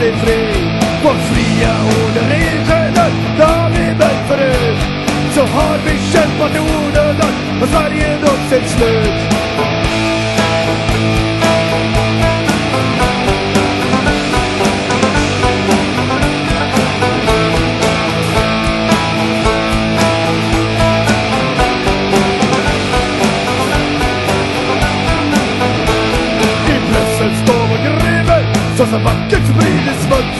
refrén, cuán fría Så som så vackert sprider smuts.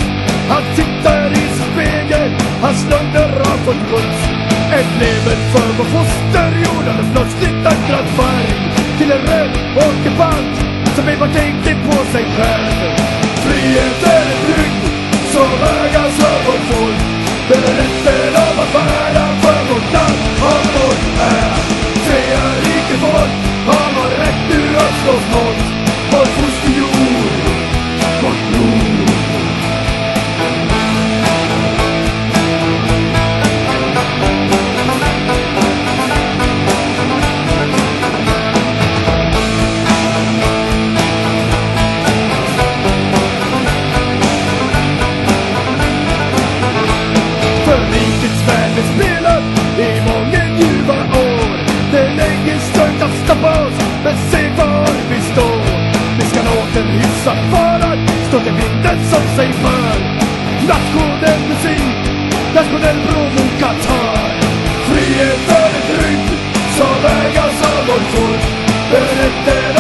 Han tittar i sin spegel, han snubbar av fått puts. Ett lever för vår fosterjord, alldeles plötsligt ändrat färg till en röd ockupant som enbart tänker på sig själv. Frihet är en dygd som vägas för vårt folk. Bones Men se var vi står. Vi ska låten hyfsat för att stå till vinden som sig för Nationell musik, nationell provokatör Frihet är ett rygg som ägas av vår folk. Berättar